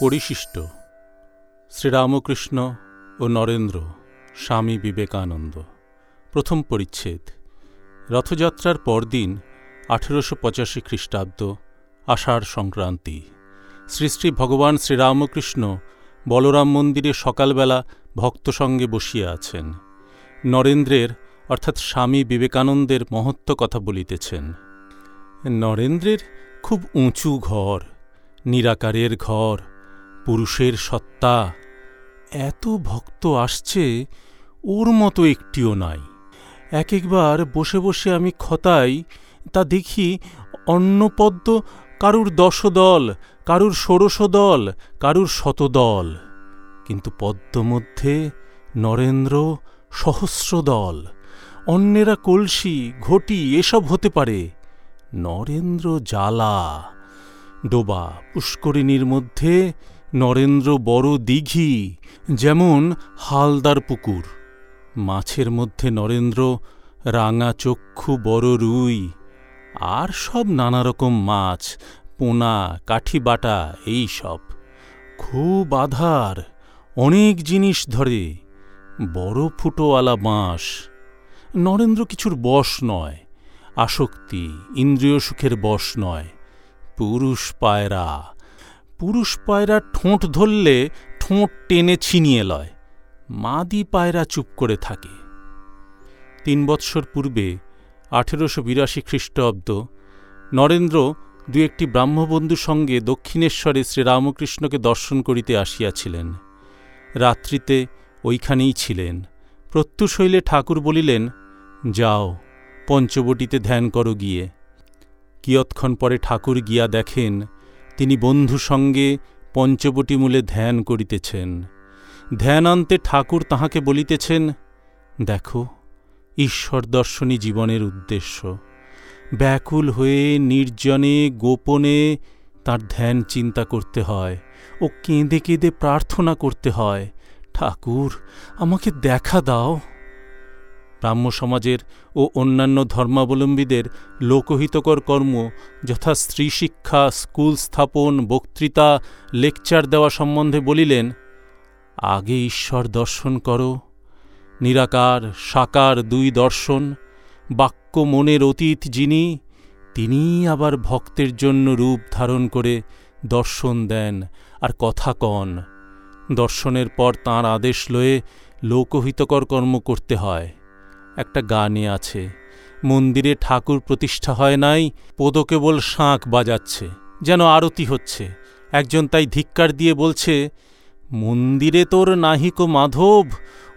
পরিশিষ্ট। শ্রীরামকৃষ্ণ ও নরেন্দ্র, স্বামী বিবেকানন্দ। প্রথম পরিচ্ছেদ। রথযাত্রার পরদিন আঠেরোশো পঁচাশি খ্রিস্টাব্দ, আষাঢ় সংক্রান্তি। শ্রী শ্রী ভগবান শ্রীরামকৃষ্ণ বলরাম মন্দিরে সকালবেলা ভক্ত সঙ্গে বসিয়া আছেন। নরেন্দ্রের, অর্থাৎ স্বামী বিবেকানন্দের মহত্ব কথা বলিতেছেন। নরেন্দ্রের খুব উঁচু ঘর, নিরাকারের ঘর পুরুষের সত্তা এত ভক্ত আসছে, ওর মতো একটিও নাই। এক একবার বসে বসে আমি খতাই, তা দেখি অন্নপদ্ম কারুর দশদল, কারুর ষোড়শদল, কারুর শতদল। কিন্তু পদ্ম মধ্যে নরেন্দ্র সহস্রদল। অন্যেরা কলসি, ঘটি, এসব হতে পারে। নরেন্দ্র জ্বালা। ডোবা পুষ্করিণীর মধ্যে নরেন্দ্র বড় দিঘি, যেমন হালদার পুকুর। মাছের মধ্যে নরেন্দ্র, রাঙা চক্ষু বড় রুই, আর সব নানা রকম মাছ, পোনা, কাঠি বাটা, এই সব। খুব আধার, অনেক জিনিস ধরে, বড় ফুটোওয়ালা বাঁশ। নরেন্দ্র কিছুর বশ নয়, আসক্তি, ইন্দ্রিয় সুখের বশ নয়, পুরুষ পায়রা পুরুষ পায়রা ঠোঁট ধরলে ঠোঁট টেনে ছিনিয়ে লয়। মাদি পায়রা চুপ করে থাকে। তিন বৎসর পূর্বে, আঠেরোশো বিরাশি খ্রিস্টাব্দ, নরেন্দ্র দু একটি ব্রাহ্মবন্ধু সঙ্গে দক্ষিণেশ্বরে শ্রীরামকৃষ্ণকে দর্শন করিতে আসিয়াছিলেন। রাত্রিতে ওইখানেই ছিলেন। প্রত্যুষ হইলে ঠাকুর বলিলেন, যাও, পঞ্চবটিতে ধ্যান করো গিয়ে। কিয়ৎক্ষণ পরে ঠাকুর গিয়া দেখেন তিনি বন্ধু সঙ্গে পঞ্চবটি মূলে ধ্যান করিতেছেন। ধ্যানান্তে ঠাকুর তাহাকে বলিতেছেন, দেখো, ঈশ্বর দর্শনী জীবনের উদ্দেশ্য। ব্যাকুল হয়ে, নির্জনে, গোপনে তার ধ্যান চিন্তা করতে হয় ও কেঁদে কেঁদে প্রার্থনা করতে হয়। ঠাকুর, আমাকে দেখা দাও। ব্রাহ্ম সমাজের ও অন্যান্য ধর্মাবলম্বীদের লোকহিতকর কর্ম যথা স্ত্রী শিক্ষা স্কুল স্থাপন, বক্তৃতা, লেকচার দেওয়া সম্বন্ধে বলিলেন, আগে ঈশ্বর দর্শন করো, নিরাকার, সাকার দুই দর্শন, বাক্য মনের অতীত যিনি তিনি আবার ভক্তের জন্য রূপ ধারণ করে দর্শন দেন আর কথা কন। দর্শনের পর তাঁর আদেশ লয়ে লোকহিতকর কর্ম করতে হয়। একটা গানে আছে, মন্দিরে ঠাকুর প্রতিষ্ঠা হয় নাই পদ কেবল শাঁখ বাজাচ্ছে, যেন আরতি হচ্ছে। একজন তাই ধিক্কার দিয়ে বলছে, মন্দিরে তোর নাহিক মাধব,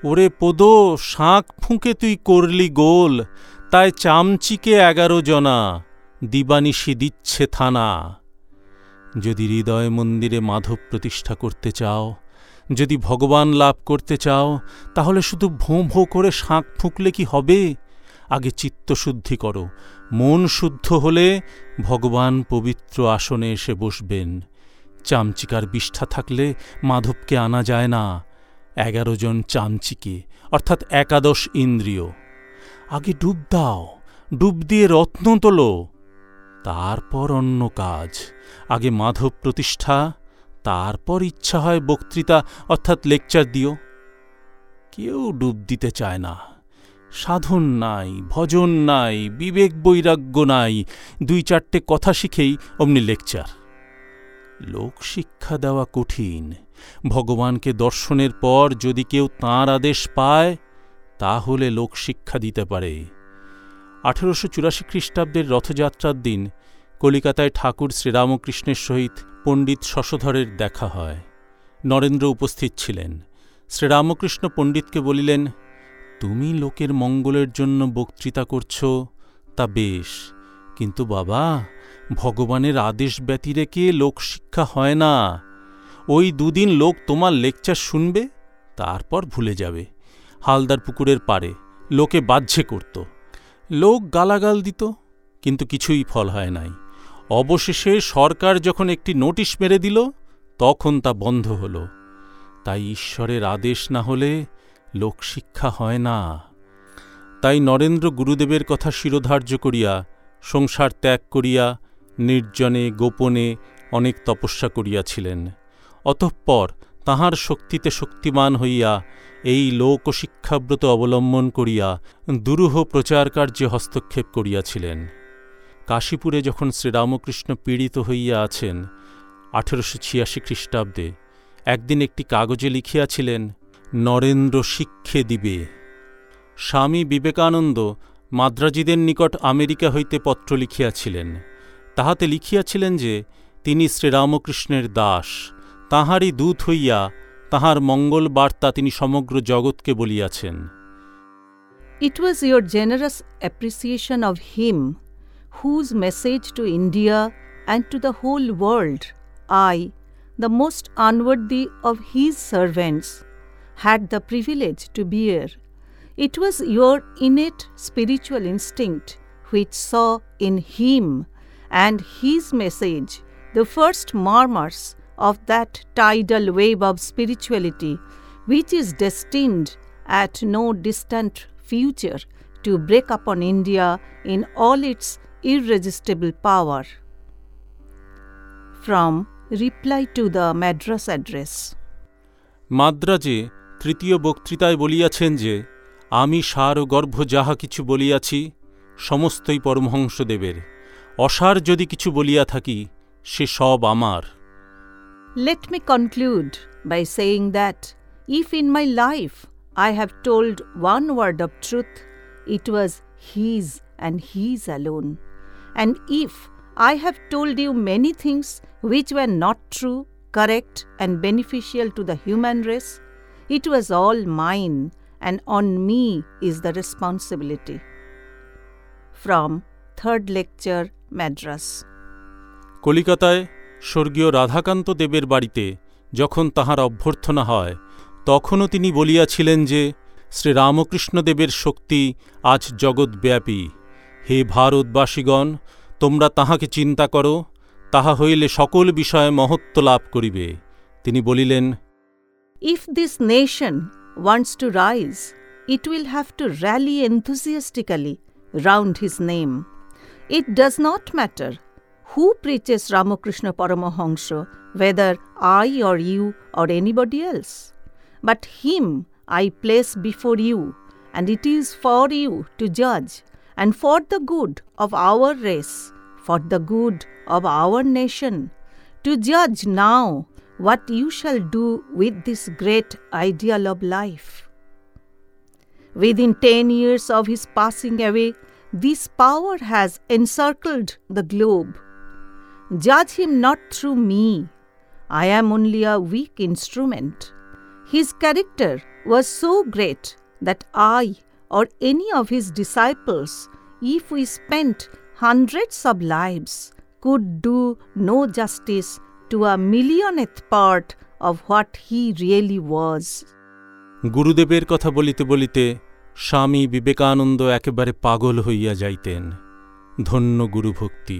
ওরে পদ, শাঁখ ফুঁকে তুই করলি গোল, তাই চামচিকে এগারো জনা, দিবানিশি দিচ্ছে থানা। যদি হৃদয় মন্দিরে মাধব প্রতিষ্ঠা করতে চাও যদি ভগবান লাভ করতে চাও, তাহলে শুধু ভোঁ ভোঁ করে শাঁখ ফুঁকলে কি হবে? আগে চিত্তশুদ্ধি করো। মন শুদ্ধ হলে ভগবান পবিত্র আসনে এসে বসবেন। চামচিকার বিষ্ঠা থাকলে মাধবকে আনা যায় না। এগারো জন চামচিকে, অর্থাৎ একাদশ ইন্দ্রিয়। আগে ডুব দাও, ডুব দিয়ে রত্ন তোলো। তারপর অন্য কাজ। আগে মাধব প্রতিষ্ঠা তারপর ইচ্ছা হয় বক্তৃতা, অর্থাৎ লেকচার দিও। কেউ ডুব দিতে চায় না। সাধন নাই, ভজন নাই, বিবেক বৈরাগ্য নাই, দুই চারটে কথা শিখেই অমনি লেকচার। লোক শিক্ষা দেওয়া কঠিন। ভগবানকে দর্শনের পর যদি কেউ তাঁর আদেশ পায়, তাহলে লোক শিক্ষা দিতে পারে। আঠেরোশো চুরাশি খ্রিস্টাব্দের রথযাত্রার দিন কলিকাতায় ঠাকুর শ্রীরামকৃষ্ণের সহিত পণ্ডিত শশধরের দেখা হয়। নরেন্দ্র উপস্থিত ছিলেন। শ্রীরামকৃষ্ণ পণ্ডিতকে বলিলেন, তুমি লোকের মঙ্গলের জন্য বক্তৃতা করছ, তা বেশ। কিন্তু বাবা, ভগবানের আদেশ ব্যতি রেখে লোকশিক্ষা হয় না? ওই দুদিন লোক তোমার লেকচার শুনবে, তারপর ভুলে যাবে। হালদার পুকুরের পারে লোকে বাহ্যে করত। লোক গালাগাল দিত, কিন্তু কিছুই ফল হয় নাই। অবশেষে সরকার যখন একটি নোটিশ মেরে দিল, তখন তা বন্ধ হল। তাই ঈশ্বরের আদেশ না হলে লোকশিক্ষা হয় না। তাই নরেন্দ্র গুরুদেবের কথা শিরোধার্য করিয়া, সংসার ত্যাগ করিয়া, নির্জনে, গোপনে অনেক তপস্যা করিয়াছিলেন। অতঃপর তাহার শক্তিতে শক্তিমান হইয়া, এই লোকশিক্ষাব্রত অবলম্বন করিয়া দুরূহ প্রচারকার্যে হস্তক্ষেপ করিয়াছিলেন। কাশীপুরে যখন শ্রীরামকৃষ্ণ পীড়িত হইয়া আছেন, আঠেরোশো ছিয়াশি খ্রিস্টাব্দে, একদিন একটি কাগজে লিখিয়াছিলেন, নরেন্দ্র শিক্ষে দিবে। স্বামী বিবেকানন্দ মাদ্রাজিদের নিকট আমেরিকা হইতে পত্র লিখিয়াছিলেন। তাহাতে লিখিয়াছিলেন যে, তিনি শ্রীরামকৃষ্ণের দাস। তাহারই দূত হইয়া তাহার মঙ্গল বার্তা তিনি সমগ্র জগৎকে বলিয়াছেন। It was your generous appreciation of him whose message to India and to the whole world I, the most unworthy of his servants, had the privilege to bear. It was your innate spiritual instinct which saw in him and his message the first murmurs of that tidal wave of spirituality which is destined at no distant future to break upon India in all its irresistible power. From Reply to the Madras Address মাদ্রাজে তৃতীয় বক্তৃতায় বলিয়াছেন যে আমি সার ও গর্ভ যাহা কিছু বলিয়াছি সমস্তই পরমহংসদেবের অসার যদি কিছু বলিয়া থাকি সে সব আমার Let me conclude by saying that if in my life I have told one word of truth, it was His and His alone. And if I have told you many things which were not true, correct, and beneficial to the human race, it was all mine, and on me is the responsibility. From Third Lecture, Madras. কলিকাতায় স্বর্গীয় রাধাকান্ত দেবের বাড়িতে যখন তাহার অভ্যর্থনা হয় তখনও তিনি বলিয়াছিলেন যে শ্রীরামকৃষ্ণদেবের শক্তি আজ জগৎব্যাপী হে ভারতবাসীগণ, তোমরা তাহাকে চিন্তা করো, তাহা হইলে সকল বিষয়ে মহত্ব লাভ করিবে। তিনি বলিলেন if this nation wants to rise it will have to rally enthusiastically round his name it does not matter who preaches Ramakrishna Paramahamsa whether I or you or anybody else but him I place before you and it is for you to জাজ and for the good of our race, for the good of our nation, to judge now what you shall do with this great ideal of life. Within ten years of his passing away, this power has encircled the globe. Judge him not through me. I am only a weak instrument. His character was so great that I or any of his disciples, if we spent hundreds of lives, could do no justice to a millionth part of what he really was. গুরুদেবের কথা বলিতে বলিতে স্বামী বিবেকানন্দ একেবারে পাগল হইয়া যাইতেন ধন্য গুরুভক্তি